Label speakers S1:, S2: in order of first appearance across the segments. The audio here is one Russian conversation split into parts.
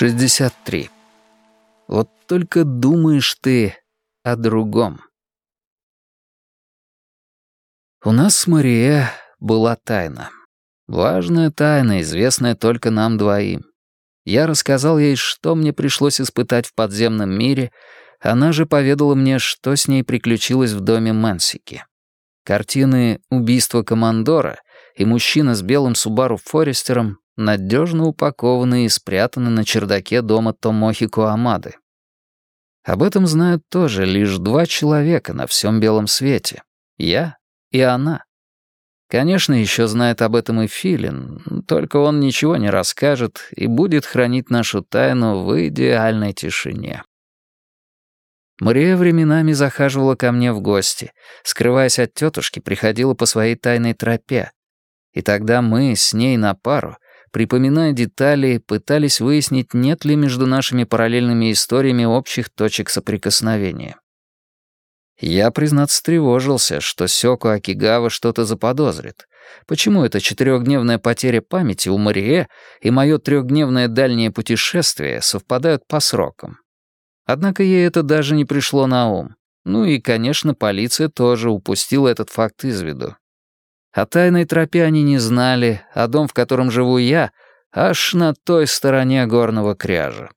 S1: 63. Вот только думаешь ты о другом. У нас с Мария была тайна. Важная тайна, известная только нам двоим. Я рассказал ей, что мне пришлось испытать в подземном мире, она же поведала мне, что с ней приключилось в доме Мансики. Картины «Убийство командора» и «Мужчина с белым Субару Форестером» надежно упакованы и спрятаны на чердаке дома Томохико Амады. Об этом знают тоже лишь два человека на всем белом свете. Я и она. Конечно, еще знает об этом и Филин, только он ничего не расскажет и будет хранить нашу тайну в идеальной тишине. Мария временами захаживала ко мне в гости, скрываясь от тетушки, приходила по своей тайной тропе. И тогда мы с ней на пару — припоминая детали, пытались выяснить, нет ли между нашими параллельными историями общих точек соприкосновения. Я, признаться, тревожился, что Сёку Акигава что-то заподозрит. Почему эта четырехдневная потеря памяти у Марие и мое трехдневное дальнее путешествие совпадают по срокам? Однако ей это даже не пришло на ум. Ну и, конечно, полиция тоже упустила этот факт из виду. О тайной тропе они не знали, а дом, в котором живу я, аж на той стороне горного кряжа.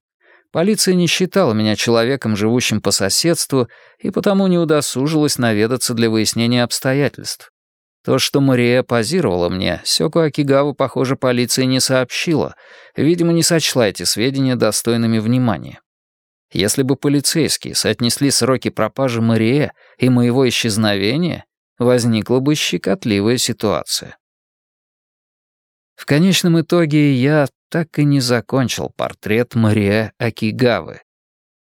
S1: Полиция не считала меня человеком, живущим по соседству, и потому не удосужилась наведаться для выяснения обстоятельств. То, что Мария позировала мне, Сёку Акигаву, похоже, полиция не сообщила, видимо, не сочла эти сведения достойными внимания. Если бы полицейские соотнесли сроки пропажи Мария и моего исчезновения, возникла бы щекотливая ситуация. В конечном итоге я так и не закончил портрет Мария Акигавы.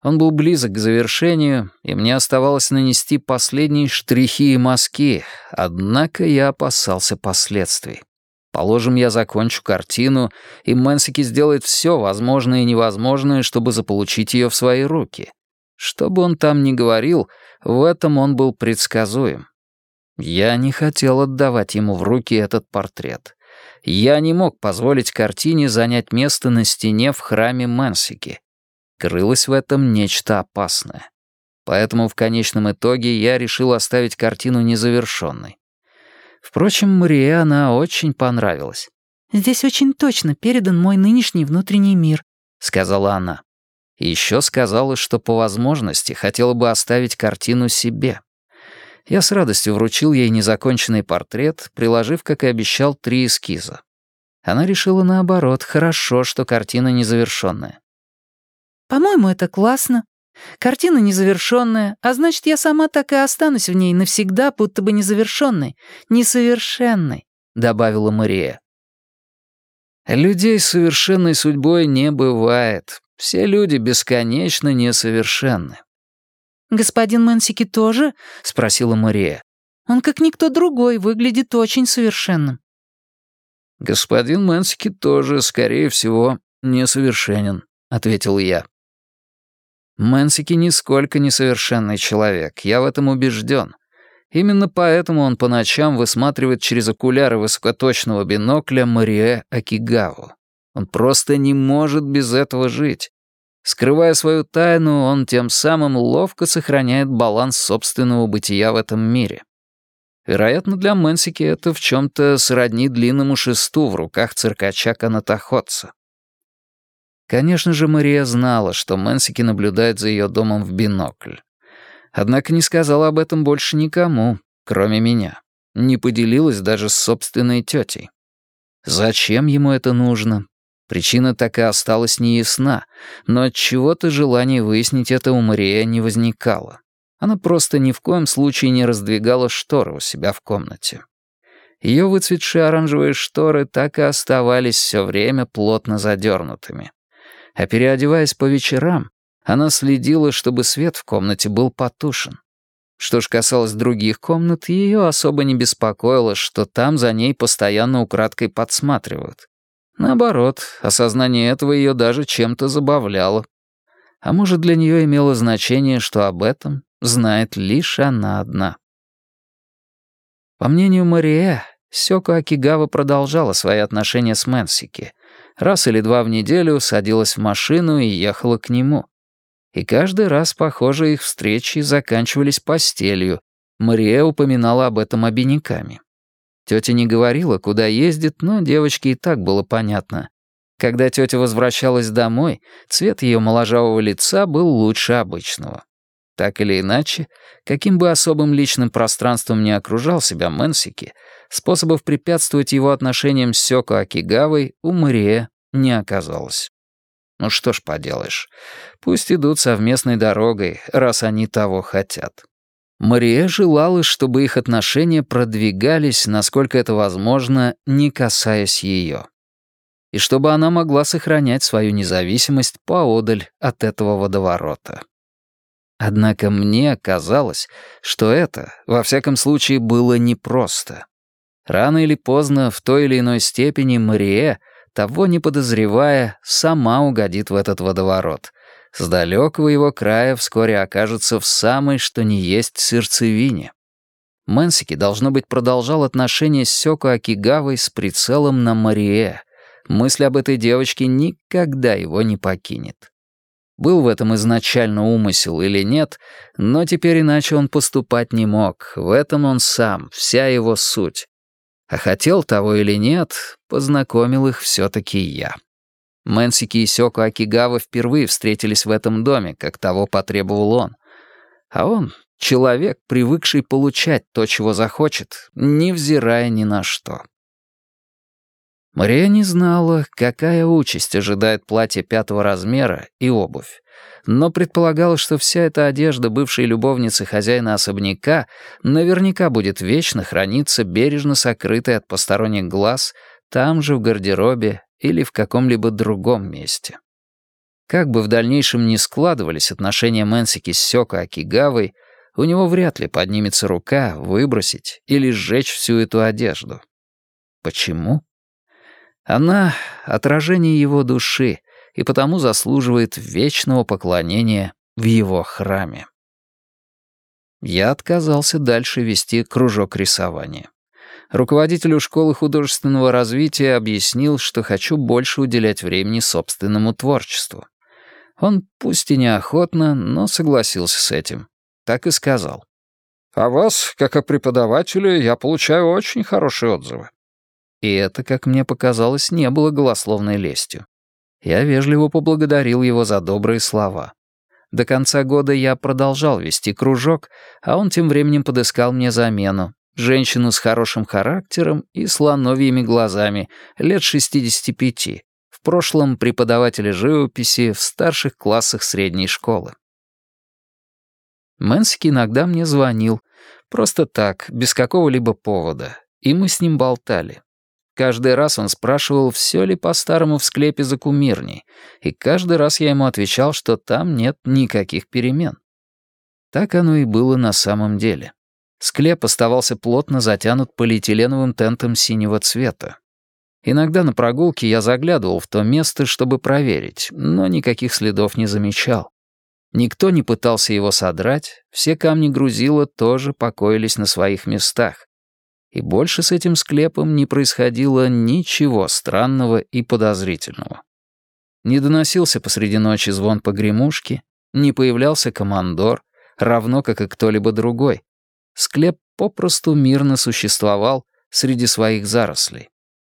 S1: Он был близок к завершению, и мне оставалось нанести последние штрихи и мазки, однако я опасался последствий. Положим, я закончу картину, и Мэнсики сделает все возможное и невозможное, чтобы заполучить ее в свои руки. Что бы он там ни говорил, в этом он был предсказуем. Я не хотел отдавать ему в руки этот портрет. Я не мог позволить картине занять место на стене в храме Мансики. Крылось в этом нечто опасное. Поэтому в конечном итоге я решил оставить картину незавершенной. Впрочем, Марии она очень понравилась.
S2: «Здесь очень точно передан мой нынешний внутренний мир», — сказала она.
S1: Еще сказала, что по возможности хотела бы оставить картину себе. Я с радостью вручил ей незаконченный портрет, приложив, как и обещал, три эскиза. Она решила наоборот, хорошо, что картина незавершенная.
S2: «По-моему, это классно. Картина незавершенная, а значит, я сама так и останусь в ней навсегда, будто бы незавершенной, несовершенной», — добавила Мария.
S1: «Людей с совершенной судьбой не бывает. Все люди бесконечно несовершенны.
S2: «Господин Мэнсики тоже?» — спросила Мария. «Он, как никто другой, выглядит очень совершенным».
S1: «Господин Мэнсики тоже, скорее всего, несовершенен», — ответил я. Мэнсики нисколько несовершенный человек, я в этом убежден. Именно поэтому он по ночам высматривает через окуляры высокоточного бинокля Марие Акигаву. Он просто не может без этого жить. Скрывая свою тайну, он тем самым ловко сохраняет баланс собственного бытия в этом мире. Вероятно, для Мэнсики это в чем-то сродни длинному шесту в руках циркача-канатоходца. Конечно же, Мария знала, что Мэнсики наблюдает за ее домом в бинокль. Однако не сказала об этом больше никому, кроме меня. Не поделилась даже с собственной тетей. Зачем ему это нужно, Причина так и осталась неясна, но от чего то желание выяснить это у Мария не возникало. Она просто ни в коем случае не раздвигала шторы у себя в комнате. Ее выцветшие оранжевые шторы так и оставались все время плотно задернутыми. А переодеваясь по вечерам, она следила, чтобы свет в комнате был потушен. Что ж касалось других комнат, ее особо не беспокоило, что там за ней постоянно украдкой подсматривают. Наоборот, осознание этого ее даже чем-то забавляло. А может, для нее имело значение, что об этом знает лишь она одна. По мнению Мария, Сёко Акигава продолжала свои отношения с Мэнсики, Раз или два в неделю садилась в машину и ехала к нему. И каждый раз, похоже, их встречи заканчивались постелью. Мария упоминала об этом обиняками. Тетя не говорила, куда ездит, но девочке и так было понятно. Когда тетя возвращалась домой, цвет ее моложавого лица был лучше обычного. Так или иначе, каким бы особым личным пространством ни окружал себя Мэнсики, способов препятствовать его отношениям с Сёко Акигавой у Мария не оказалось. Ну что ж поделаешь, пусть идут совместной дорогой, раз они того хотят. Мария желала, чтобы их отношения продвигались, насколько это возможно, не касаясь ее. И чтобы она могла сохранять свою независимость поодаль от этого водоворота. Однако мне казалось, что это, во всяком случае, было непросто. Рано или поздно, в той или иной степени, Мария, того не подозревая, сама угодит в этот водоворот. С далекого его края вскоре окажется в самой, что ни есть, сердцевине. Мэнсики, должно быть, продолжал отношения с Сёко Акигавой с прицелом на Марие. Мысль об этой девочке никогда его не покинет. Был в этом изначально умысел или нет, но теперь иначе он поступать не мог. В этом он сам, вся его суть. А хотел того или нет, познакомил их все-таки я. Мэнсики и Сёко Акигава впервые встретились в этом доме, как того потребовал он. А он — человек, привыкший получать то, чего захочет, невзирая ни на что. Мария не знала, какая участь ожидает платье пятого размера и обувь, но предполагала, что вся эта одежда бывшей любовницы хозяина особняка наверняка будет вечно храниться бережно сокрытой от посторонних глаз там же в гардеробе или в каком-либо другом месте. Как бы в дальнейшем ни складывались отношения Мэнсики с Сёко Акигавой, у него вряд ли поднимется рука выбросить или сжечь всю эту одежду. Почему? Она — отражение его души и потому заслуживает вечного поклонения в его храме. Я отказался дальше вести кружок рисования. Руководителю школы художественного развития объяснил, что хочу больше уделять времени собственному творчеству. Он пусть и неохотно, но согласился с этим. Так и сказал. «О вас, как о преподавателе, я получаю очень хорошие отзывы. И это, как мне показалось, не было голословной лестью. Я вежливо поблагодарил его за добрые слова. До конца года я продолжал вести кружок, а он тем временем подыскал мне замену. Женщину с хорошим характером и слоновьими глазами, лет 65, в прошлом преподавателя живописи в старших классах средней школы. Мэнсики иногда мне звонил, просто так, без какого-либо повода, и мы с ним болтали. Каждый раз он спрашивал, все ли по-старому в склепе за кумирней, и каждый раз я ему отвечал, что там нет никаких перемен. Так оно и было на самом деле. Склеп оставался плотно затянут полиэтиленовым тентом синего цвета. Иногда на прогулке я заглядывал в то место, чтобы проверить, но никаких следов не замечал. Никто не пытался его содрать, все камни грузила тоже покоились на своих местах и больше с этим склепом не происходило ничего странного и подозрительного. Не доносился посреди ночи звон погремушки, не появлялся командор, равно как и кто-либо другой. Склеп попросту мирно существовал среди своих зарослей.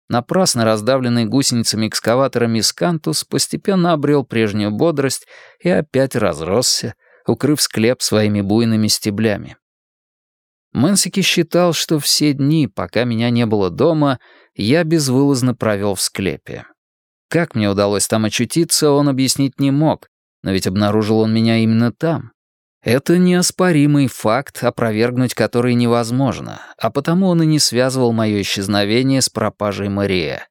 S1: Напрасно раздавленный гусеницами экскаватора Мискантус постепенно обрел прежнюю бодрость и опять разросся, укрыв склеп своими буйными стеблями. Мэнсики считал, что все дни, пока меня не было дома, я безвылазно провел в склепе. Как мне удалось там очутиться, он объяснить не мог, но ведь обнаружил он меня именно там. Это неоспоримый факт, опровергнуть который невозможно, а потому он и не связывал мое исчезновение с пропажей Мария.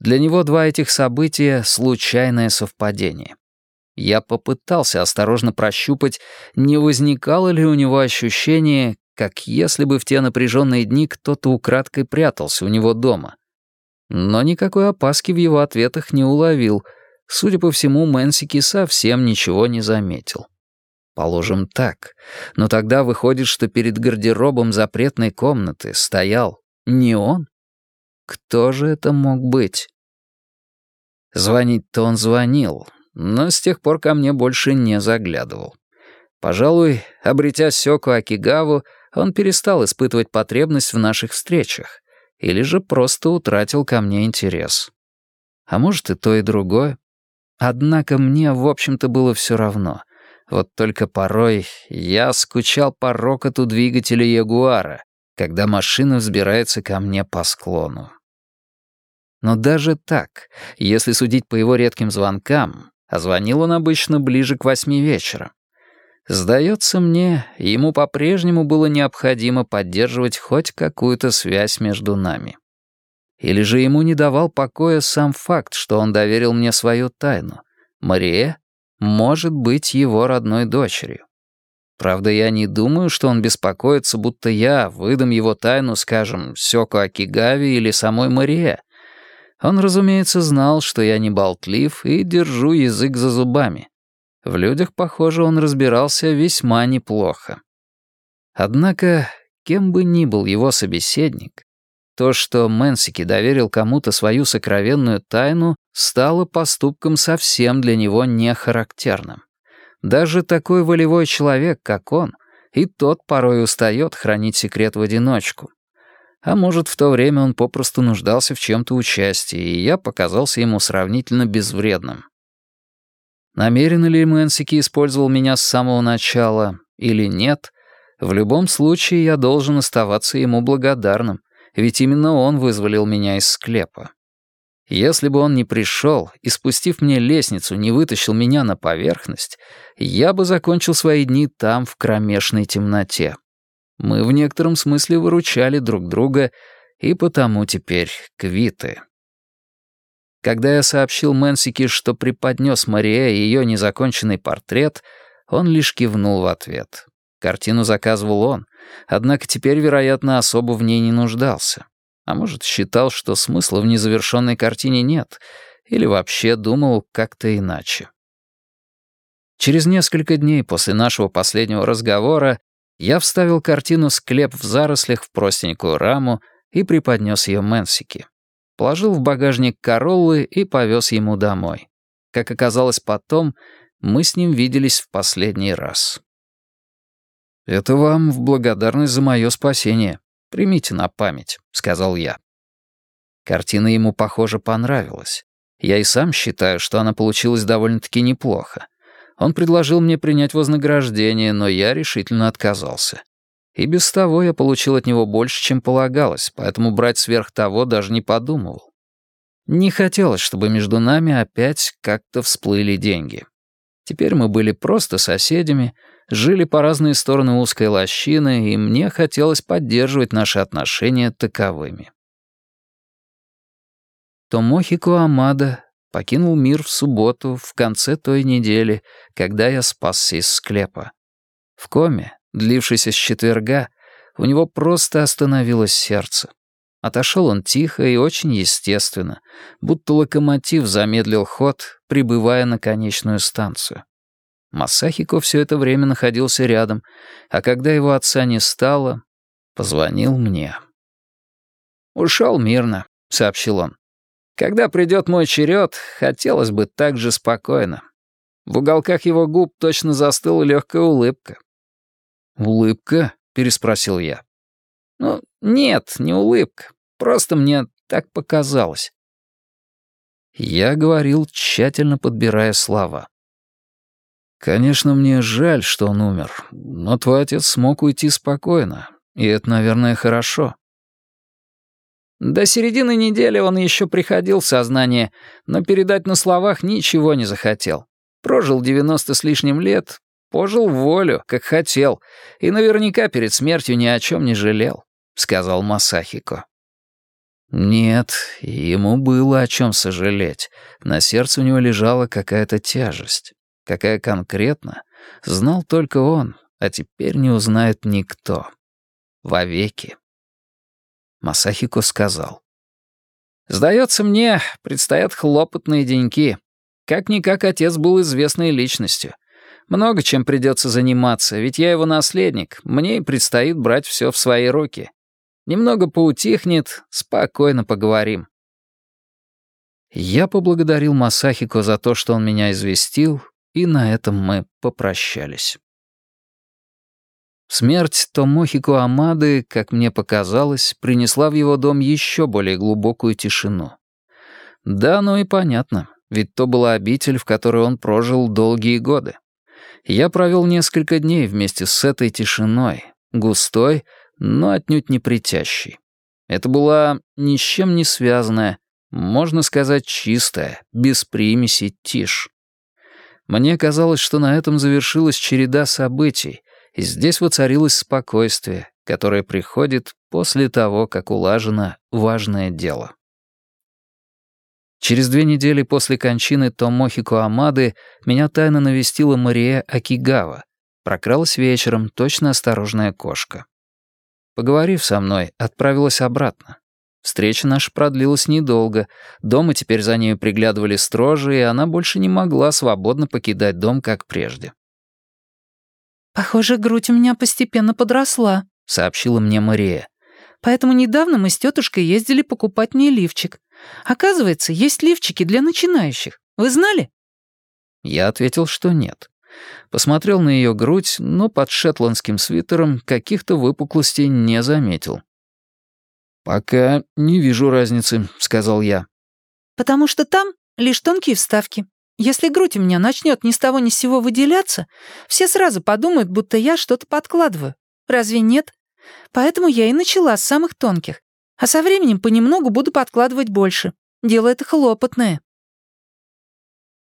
S1: Для него два этих события — случайное совпадение. Я попытался осторожно прощупать, не возникало ли у него ощущение, как если бы в те напряженные дни кто-то украдкой прятался у него дома. Но никакой опаски в его ответах не уловил. Судя по всему, Мэнсики совсем ничего не заметил. Положим так. Но тогда выходит, что перед гардеробом запретной комнаты стоял не он. Кто же это мог быть? Звонить-то он звонил, но с тех пор ко мне больше не заглядывал. Пожалуй, обретя Сёку Акигаву, он перестал испытывать потребность в наших встречах или же просто утратил ко мне интерес. А может и то, и другое. Однако мне, в общем-то, было все равно. Вот только порой я скучал по рокоту двигателя Ягуара, когда машина взбирается ко мне по склону. Но даже так, если судить по его редким звонкам, а звонил он обычно ближе к восьми вечера, сдается мне, ему по-прежнему было необходимо поддерживать хоть какую-то связь между нами. Или же ему не давал покоя сам факт, что он доверил мне свою тайну. Мария может быть его родной дочерью. Правда, я не думаю, что он беспокоится, будто я выдам его тайну, скажем, Сёку Акигави или самой Мария. Он, разумеется, знал, что я не болтлив и держу язык за зубами. В людях, похоже, он разбирался весьма неплохо. Однако, кем бы ни был его собеседник, то, что Мэнсики доверил кому-то свою сокровенную тайну, стало поступком совсем для него нехарактерным. Даже такой волевой человек, как он, и тот порой устает хранить секрет в одиночку. А может, в то время он попросту нуждался в чем-то участии, и я показался ему сравнительно безвредным. Намеренно ли Мэнсики использовал меня с самого начала или нет, в любом случае я должен оставаться ему благодарным, ведь именно он вызволил меня из склепа. Если бы он не пришел и, спустив мне лестницу, не вытащил меня на поверхность, я бы закончил свои дни там, в кромешной темноте. Мы в некотором смысле выручали друг друга, и потому теперь квиты. Когда я сообщил Мэнсике, что преподнес Мария ее незаконченный портрет, он лишь кивнул в ответ. Картину заказывал он, однако теперь, вероятно, особо в ней не нуждался. А может, считал, что смысла в незавершенной картине нет, или вообще думал как-то иначе. Через несколько дней после нашего последнего разговора я вставил картину «Склеп в зарослях» в простенькую раму и преподнес ее Мэнсике. Положил в багажник Короллы и повез ему домой. Как оказалось потом, мы с ним виделись в последний раз. «Это вам в благодарность за мое спасение. Примите на память», — сказал я. Картина ему, похоже, понравилась. Я и сам считаю, что она получилась довольно-таки неплохо. Он предложил мне принять вознаграждение, но я решительно отказался. И без того я получил от него больше, чем полагалось, поэтому брать сверх того даже не подумывал. Не хотелось, чтобы между нами опять как-то всплыли деньги. Теперь мы были просто соседями, жили по разные стороны узкой лощины, и мне хотелось поддерживать наши отношения таковыми. Томохико Амада покинул мир в субботу, в конце той недели, когда я спасся из склепа. В коме, длившейся с четверга, у него просто остановилось сердце. Отошел он тихо и очень естественно, будто локомотив замедлил ход, прибывая на конечную станцию. Масахико все это время находился рядом, а когда его отца не стало, позвонил мне. «Ушел мирно», — сообщил он. «Когда придет мой черед, хотелось бы так же спокойно». В уголках его губ точно застыла легкая улыбка. «Улыбка?» — переспросил я. «Ну, нет, не улыбка. Просто мне так показалось». Я говорил, тщательно подбирая слова. Конечно, мне жаль, что он умер, но твой отец смог уйти спокойно, и это, наверное, хорошо. До середины недели он еще приходил в сознание, но передать на словах ничего не захотел. Прожил девяносто с лишним лет, пожил волю, как хотел, и наверняка перед смертью ни о чем не жалел, — сказал Масахико. Нет, ему было о чем сожалеть. На сердце у него лежала какая-то тяжесть. Какая конкретно, знал только он, а теперь не узнает никто. Вовеки. Масахико сказал. «Сдается мне, предстоят хлопотные деньки. Как-никак отец был известной личностью. Много чем придется заниматься, ведь я его наследник, мне и предстоит брать все в свои руки. Немного поутихнет, спокойно поговорим. Я поблагодарил Масахико за то, что он меня известил, и на этом мы попрощались. Смерть Томохико Амады, как мне показалось, принесла в его дом еще более глубокую тишину. Да, ну и понятно, ведь то была обитель, в которой он прожил долгие годы. Я провел несколько дней вместе с этой тишиной, густой, но отнюдь не притящей. Это была ни с чем не связанная, можно сказать, чистая, без примесей тишь. Мне казалось, что на этом завершилась череда событий, и здесь воцарилось спокойствие, которое приходит после того, как улажено важное дело. Через две недели после кончины Томохико Амады меня тайно навестила Мария Акигава. Прокралась вечером, точно осторожная кошка. Поговорив со мной, отправилась обратно. Встреча наша продлилась недолго. Дома теперь за нею приглядывали строже, и она больше не могла свободно покидать дом, как прежде.
S2: «Похоже, грудь у меня постепенно подросла», — сообщила мне Мария. «Поэтому недавно мы с тетушкой ездили покупать мне лифчик. Оказывается, есть лифчики для начинающих. Вы знали?»
S1: Я ответил, что нет. Посмотрел на ее грудь, но под шетландским свитером каких-то выпуклостей не заметил. «Пока не вижу разницы», — сказал я.
S2: «Потому что там лишь тонкие вставки. Если грудь у меня начнет ни с того ни с сего выделяться, все сразу подумают, будто я что-то подкладываю. Разве нет? Поэтому я и начала с самых тонких. А со временем понемногу буду подкладывать больше. Дело это хлопотное».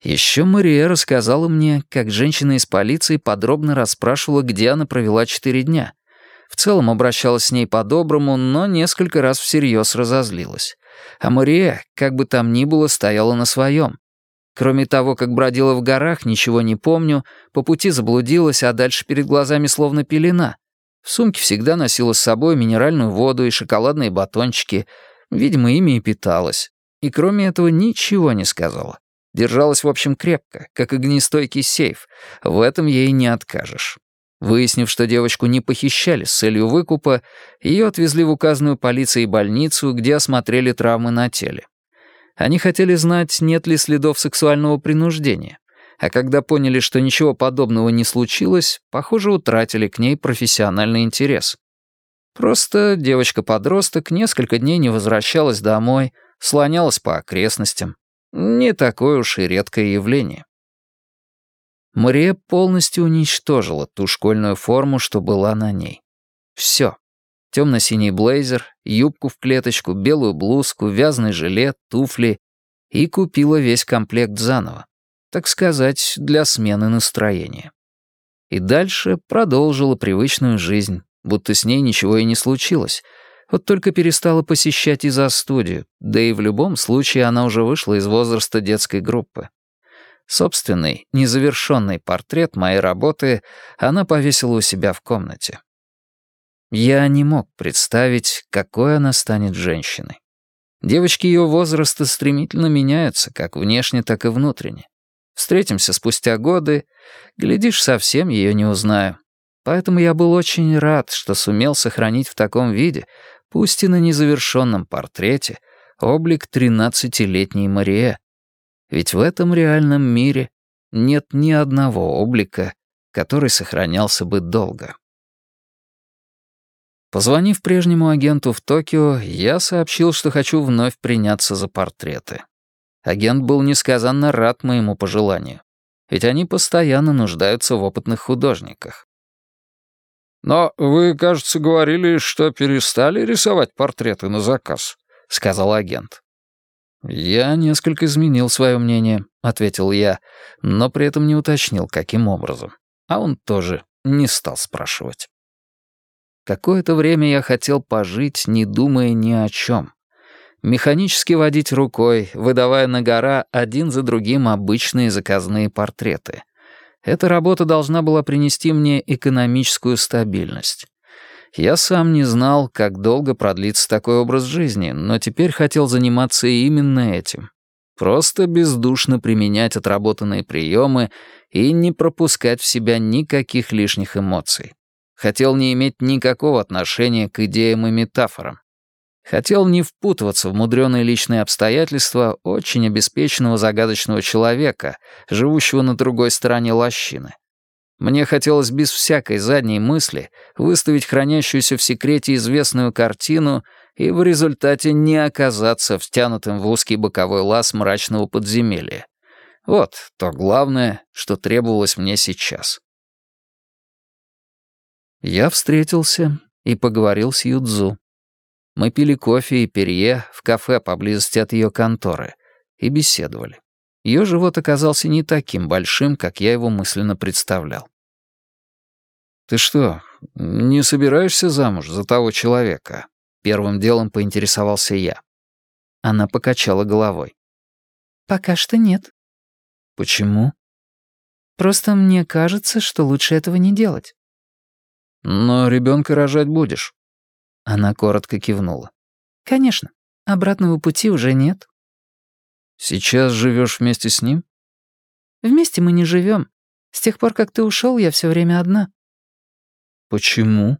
S1: Еще Мария рассказала мне, как женщина из полиции подробно расспрашивала, где она провела четыре дня. В целом обращалась с ней по-доброму, но несколько раз всерьез разозлилась. А Мария, как бы там ни было, стояла на своем. Кроме того, как бродила в горах, ничего не помню, по пути заблудилась, а дальше перед глазами словно пелена. В сумке всегда носила с собой минеральную воду и шоколадные батончики. Видимо, ими и питалась. И кроме этого ничего не сказала. Держалась, в общем, крепко, как огнестойкий сейф. В этом ей не откажешь. Выяснив, что девочку не похищали с целью выкупа, ее отвезли в указанную полицией больницу, где осмотрели травмы на теле. Они хотели знать, нет ли следов сексуального принуждения. А когда поняли, что ничего подобного не случилось, похоже, утратили к ней профессиональный интерес. Просто девочка-подросток несколько дней не возвращалась домой, слонялась по окрестностям. Не такое уж и редкое явление. Мария полностью уничтожила ту школьную форму, что была на ней. Все. Темно-синий блейзер, юбку в клеточку, белую блузку, вязаный жилет, туфли. И купила весь комплект заново. Так сказать, для смены настроения. И дальше продолжила привычную жизнь, будто с ней ничего и не случилось — вот только перестала посещать и за студию, да и в любом случае она уже вышла из возраста детской группы. Собственный, незавершенный портрет моей работы она повесила у себя в комнате. Я не мог представить, какой она станет женщиной. Девочки ее возраста стремительно меняются, как внешне, так и внутренне. Встретимся спустя годы, глядишь, совсем ее не узнаю. Поэтому я был очень рад, что сумел сохранить в таком виде пусть и на незавершенном портрете, облик тринадцатилетней Мария. Ведь в этом реальном мире нет ни одного облика, который сохранялся бы долго. Позвонив прежнему агенту в Токио, я сообщил, что хочу вновь приняться за портреты. Агент был несказанно рад моему пожеланию, ведь они постоянно нуждаются в опытных художниках. «Но вы, кажется, говорили, что перестали рисовать портреты на заказ», — сказал агент. «Я несколько изменил свое мнение», — ответил я, но при этом не уточнил, каким образом. А он тоже не стал спрашивать. Какое-то время я хотел пожить, не думая ни о чем. Механически водить рукой, выдавая на гора один за другим обычные заказные портреты — эта работа должна была принести мне экономическую стабильность. Я сам не знал, как долго продлится такой образ жизни, но теперь хотел заниматься именно этим. Просто бездушно применять отработанные приемы и не пропускать в себя никаких лишних эмоций. Хотел не иметь никакого отношения к идеям и метафорам. Хотел не впутываться в мудреные личные обстоятельства очень обеспеченного загадочного человека, живущего на другой стороне лощины. Мне хотелось без всякой задней мысли выставить хранящуюся в секрете известную картину и в результате не оказаться втянутым в узкий боковой лаз мрачного подземелья. Вот то главное, что требовалось мне сейчас. Я встретился и поговорил с Юдзу. Мы пили кофе и перье в кафе поблизости от ее конторы и беседовали. Ее живот оказался не таким большим, как я его мысленно представлял. «Ты что, не собираешься замуж за того человека?» Первым делом поинтересовался я. Она покачала головой.
S2: «Пока что нет».
S1: «Почему?»
S2: «Просто мне кажется, что лучше этого не делать».
S1: «Но ребенка рожать будешь?» Она коротко кивнула.
S2: «Конечно. Обратного пути уже нет».
S1: «Сейчас живешь вместе с ним?»
S2: «Вместе мы не живем. С тех пор, как ты ушел, я все время одна».
S1: «Почему?»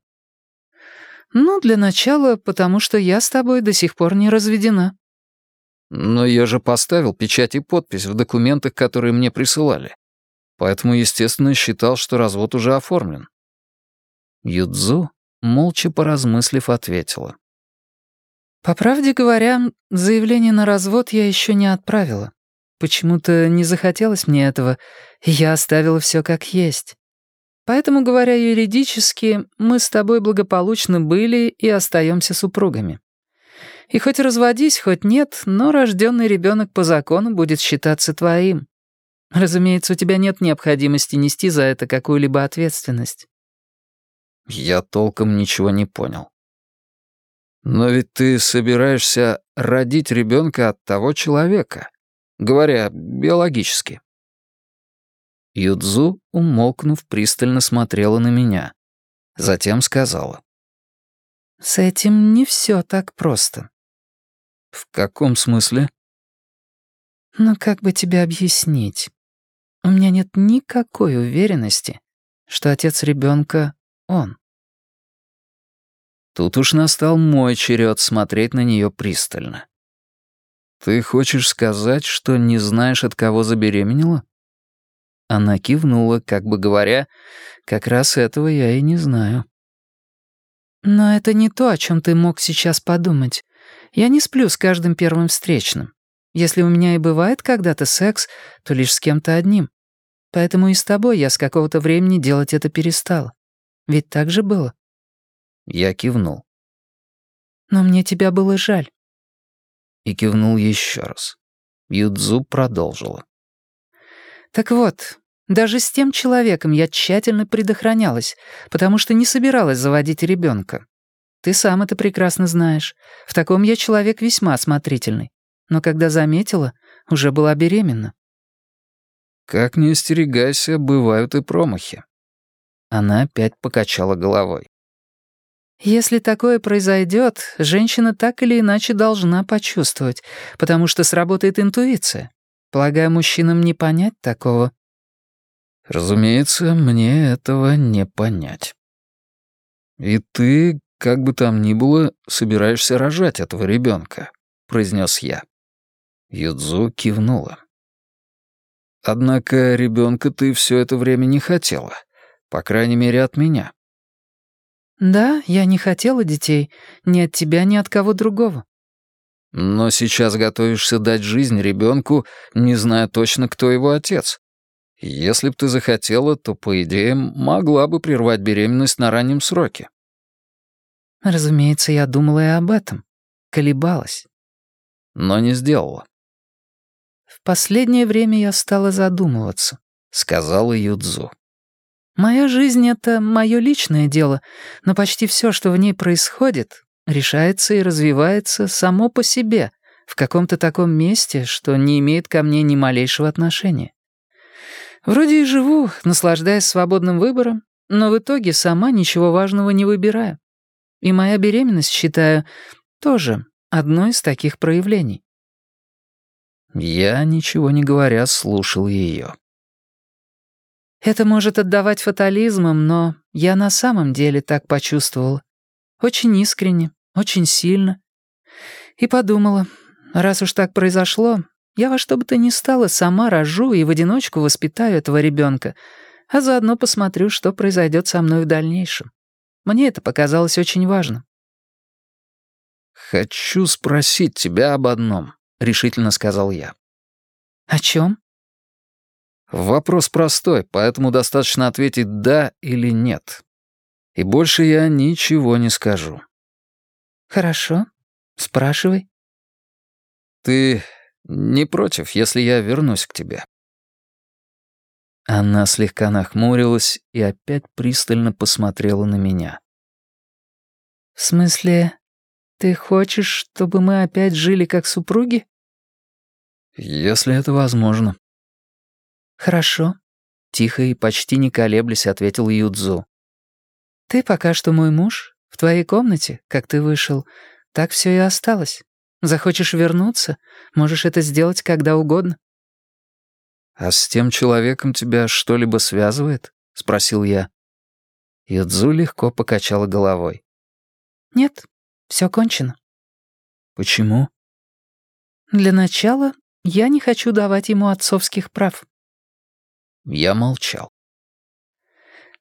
S2: «Ну, для начала, потому что я с тобой до сих пор не разведена».
S1: «Но я же поставил печать и подпись в документах, которые мне присылали. Поэтому, естественно, считал, что развод уже оформлен». Юдзу молча поразмыслив, ответила.
S2: «По правде говоря, заявление на развод я еще не отправила. Почему-то не захотелось мне этого, и я оставила все как есть. Поэтому, говоря юридически, мы с тобой благополучно были и остаемся супругами. И хоть разводись, хоть нет, но рожденный ребенок по закону будет считаться твоим. Разумеется, у тебя нет необходимости нести за это какую-либо ответственность.
S1: Я толком ничего не понял. Но ведь ты собираешься родить ребенка от того человека, говоря биологически. Юдзу, умолкнув, пристально смотрела на меня. Затем сказала.
S2: «С этим не все так просто».
S1: «В каком смысле?»
S2: «Ну, как бы тебе объяснить? У меня нет никакой уверенности, что отец ребенка он.
S1: Тут уж настал мой черед смотреть на нее пристально. «Ты хочешь сказать, что не знаешь, от кого забеременела?» Она кивнула, как бы говоря, «Как раз этого я и не знаю».
S2: «Но это не то, о чем ты мог сейчас подумать. Я не сплю с каждым первым встречным. Если у меня и бывает когда-то секс, то лишь с кем-то одним. Поэтому и с тобой я с какого-то времени делать это перестала. Ведь так же было?»
S1: Я кивнул.
S2: «Но мне тебя было жаль».
S1: И кивнул еще раз. Юдзу продолжила.
S2: «Так вот, даже с тем человеком я тщательно предохранялась, потому что не собиралась заводить ребенка. Ты сам это прекрасно знаешь. В таком я человек весьма осмотрительный. Но когда заметила, уже была беременна».
S1: «Как не остерегайся, бывают и промахи», она опять покачала головой.
S2: Если такое произойдет, женщина так или иначе должна почувствовать, потому что сработает интуиция. Полагаю, мужчинам не понять такого.
S1: Разумеется, мне этого не понять. И ты, как бы там ни было, собираешься рожать этого ребенка, произнес я. Юдзу кивнула. Однако ребенка ты все это время не хотела. По крайней мере, от меня.
S2: Да, я не хотела детей. Ни от тебя, ни от кого другого.
S1: Но сейчас готовишься дать жизнь ребенку, не зная точно, кто его отец. Если б ты захотела, то, по идее, могла бы прервать беременность на раннем сроке.
S2: Разумеется, я думала и об этом. Колебалась.
S1: Но не сделала.
S2: В последнее время я стала задумываться,
S1: сказала Юдзу.
S2: Моя жизнь — это мое личное дело, но почти все, что в ней происходит, решается и развивается само по себе, в каком-то таком месте, что не имеет ко мне ни малейшего отношения. Вроде и живу, наслаждаясь свободным выбором, но в итоге сама ничего важного не выбираю. И моя беременность, считаю, тоже одно из таких проявлений.
S1: Я, ничего не говоря, слушал ее.
S2: Это может отдавать фатализмом, но я на самом деле так почувствовала. Очень искренне, очень сильно. И подумала, раз уж так произошло, я во что бы то ни стало сама рожу и в одиночку воспитаю этого ребенка, а заодно посмотрю, что произойдет со мной в дальнейшем. Мне это показалось очень важным.
S1: «Хочу спросить тебя об одном», — решительно сказал я.
S2: «О чем?»
S1: Вопрос простой, поэтому достаточно ответить «да» или «нет». И больше я ничего не скажу.
S2: «Хорошо. Спрашивай».
S1: «Ты не против, если я вернусь к тебе?» Она слегка нахмурилась и опять пристально посмотрела на меня.
S2: «В смысле, ты хочешь, чтобы мы опять жили как супруги?»
S1: «Если это возможно».
S2: «Хорошо», — тихо и почти не колеблясь ответил Юдзу. «Ты пока что мой муж, в твоей комнате, как ты вышел, так все и осталось. Захочешь вернуться, можешь это сделать когда угодно».
S1: «А с тем человеком тебя что-либо связывает?» — спросил я. Юдзу легко покачала головой.
S2: «Нет, все кончено».
S1: «Почему?»
S2: «Для начала я не хочу давать ему отцовских прав».
S1: Я молчал.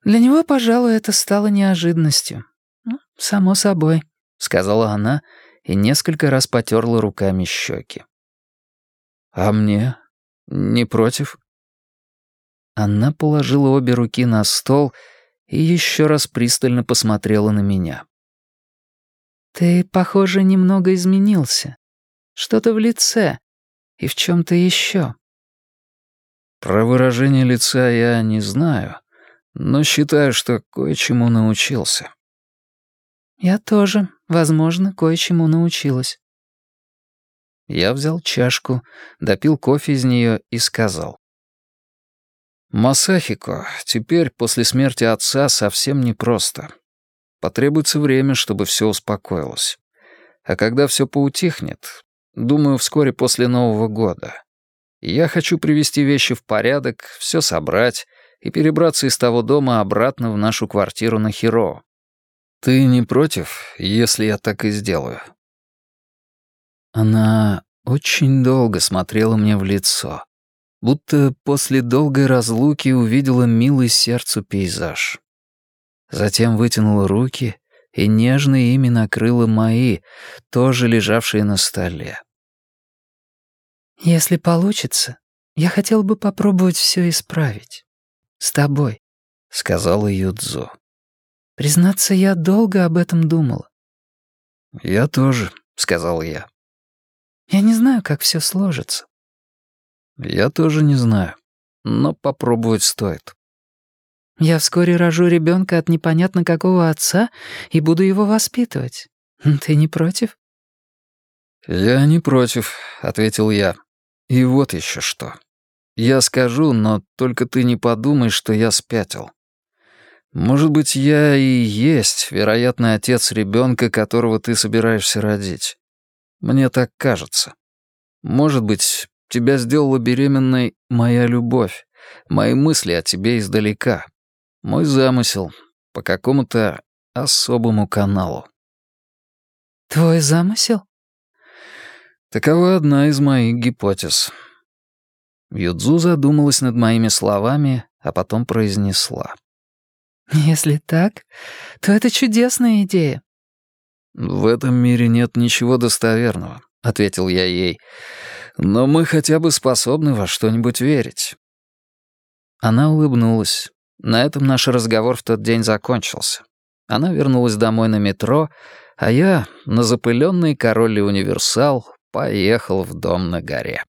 S2: Для него, пожалуй, это стало неожиданностью. Ну, само собой,
S1: сказала она и несколько раз потерла руками щеки. А мне не против? Она положила обе руки на стол и еще раз пристально посмотрела на меня.
S2: «Ты, похоже, немного изменился. Что-то в лице и в чем-то еще.
S1: Про выражение лица я не знаю, но считаю, что кое-чему научился.
S2: Я тоже, возможно, кое-чему научилась.
S1: Я взял чашку, допил кофе из нее и сказал. «Масахико, теперь, после смерти отца, совсем непросто. Потребуется время, чтобы все успокоилось. А когда все поутихнет, думаю, вскоре после Нового года, я хочу привести вещи в порядок, все собрать и перебраться из того дома обратно в нашу квартиру на Хиро. Ты не против, если я так и сделаю?» Она очень долго смотрела мне в лицо, будто после долгой разлуки увидела милый сердцу пейзаж. Затем вытянула руки и нежно ими накрыла мои, тоже лежавшие на столе.
S2: «Если получится, я хотел бы попробовать все исправить. С тобой», — сказала Юдзо. «Признаться, я долго об этом думала».
S1: «Я тоже», — сказал я.
S2: «Я не знаю, как все сложится».
S1: «Я тоже не знаю, но попробовать стоит».
S2: «Я вскоре рожу ребенка от непонятно какого отца и буду его воспитывать. Ты не против?»
S1: «Я не против», — ответил я. И вот еще что. Я скажу, но только ты не подумай, что я спятил. Может быть, я и есть вероятный отец ребенка, которого ты собираешься родить. Мне так кажется. Может быть, тебя сделала беременной моя любовь, мои мысли о тебе издалека, мой замысел по какому-то особому каналу.
S2: Твой замысел?
S1: Такова одна из моих гипотез. Юдзу задумалась над моими словами, а потом произнесла.
S2: «Если так, то это чудесная идея».
S1: «В этом мире нет ничего достоверного», — ответил я ей. «Но мы хотя бы способны во что-нибудь верить». Она улыбнулась. На этом наш разговор в тот день закончился. Она вернулась домой на метро, а я, на запыленный король и универсал, поехал в дом на горе.